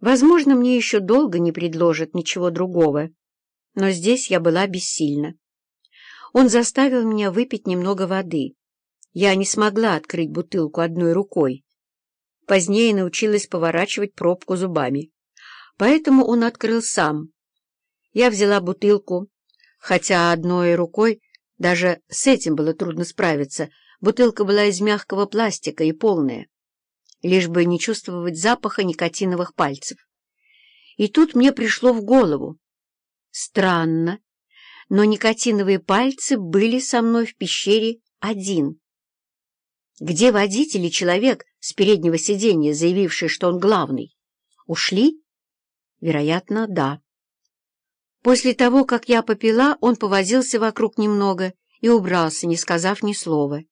Возможно, мне еще долго не предложат ничего другого, но здесь я была бессильна. Он заставил меня выпить немного воды. Я не смогла открыть бутылку одной рукой. Позднее научилась поворачивать пробку зубами. Поэтому он открыл сам. Я взяла бутылку, хотя одной рукой даже с этим было трудно справиться. Бутылка была из мягкого пластика и полная лишь бы не чувствовать запаха никотиновых пальцев. И тут мне пришло в голову. Странно, но никотиновые пальцы были со мной в пещере один. Где водитель и человек с переднего сиденья, заявивший, что он главный? Ушли? Вероятно, да. После того, как я попила, он повозился вокруг немного и убрался, не сказав ни слова.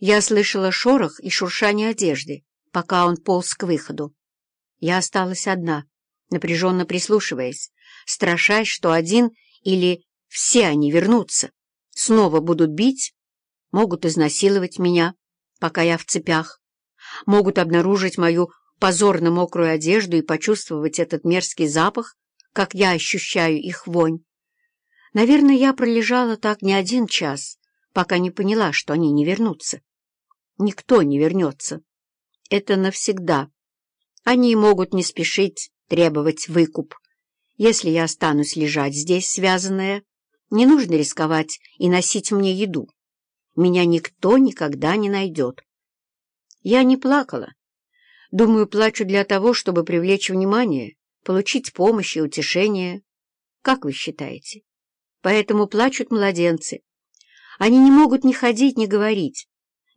Я слышала шорох и шуршание одежды пока он полз к выходу. Я осталась одна, напряженно прислушиваясь, страшась, что один или все они вернутся, снова будут бить, могут изнасиловать меня, пока я в цепях, могут обнаружить мою позорно мокрую одежду и почувствовать этот мерзкий запах, как я ощущаю их вонь. Наверное, я пролежала так не один час, пока не поняла, что они не вернутся. Никто не вернется это навсегда. Они могут не спешить требовать выкуп. Если я останусь лежать здесь, связанная, не нужно рисковать и носить мне еду. Меня никто никогда не найдет. Я не плакала. Думаю, плачу для того, чтобы привлечь внимание, получить помощь и утешение. Как вы считаете? Поэтому плачут младенцы. Они не могут ни ходить, ни говорить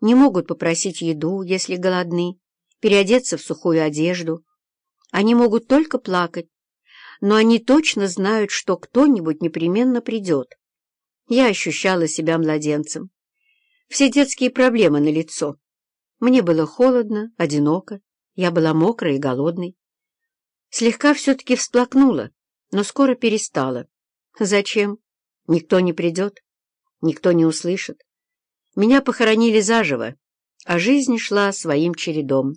не могут попросить еду, если голодны, переодеться в сухую одежду. Они могут только плакать, но они точно знают, что кто-нибудь непременно придет. Я ощущала себя младенцем. Все детские проблемы на лицо. Мне было холодно, одиноко, я была мокрай и голодной. Слегка все-таки всплакнула, но скоро перестала. Зачем? Никто не придет, никто не услышит. Меня похоронили заживо, а жизнь шла своим чередом.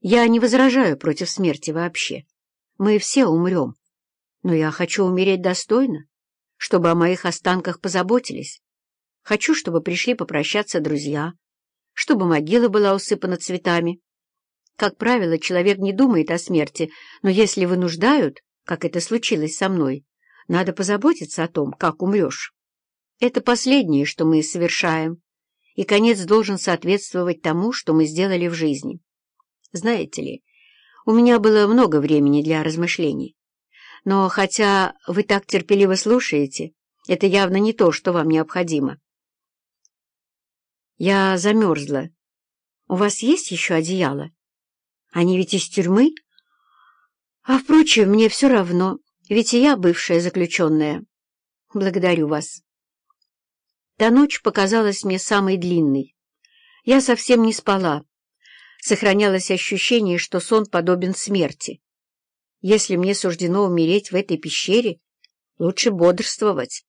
Я не возражаю против смерти вообще. Мы все умрем. Но я хочу умереть достойно, чтобы о моих останках позаботились. Хочу, чтобы пришли попрощаться друзья, чтобы могила была усыпана цветами. Как правило, человек не думает о смерти, но если вынуждают, как это случилось со мной, надо позаботиться о том, как умрешь. Это последнее, что мы совершаем, и конец должен соответствовать тому, что мы сделали в жизни. Знаете ли, у меня было много времени для размышлений. Но хотя вы так терпеливо слушаете, это явно не то, что вам необходимо. Я замерзла. У вас есть еще одеяло? Они ведь из тюрьмы? А, впрочем, мне все равно, ведь и я бывшая заключенная. Благодарю вас. Та ночь показалась мне самой длинной. Я совсем не спала. Сохранялось ощущение, что сон подобен смерти. Если мне суждено умереть в этой пещере, лучше бодрствовать.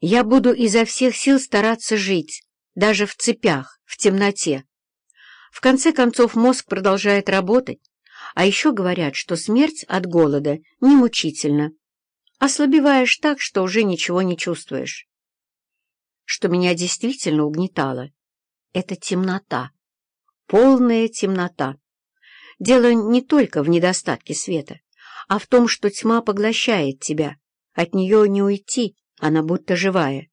Я буду изо всех сил стараться жить, даже в цепях, в темноте. В конце концов мозг продолжает работать, а еще говорят, что смерть от голода не мучительна. Ослабеваешь так, что уже ничего не чувствуешь что меня действительно угнетало. Это темнота. Полная темнота. Дело не только в недостатке света, а в том, что тьма поглощает тебя. От нее не уйти, она будто живая.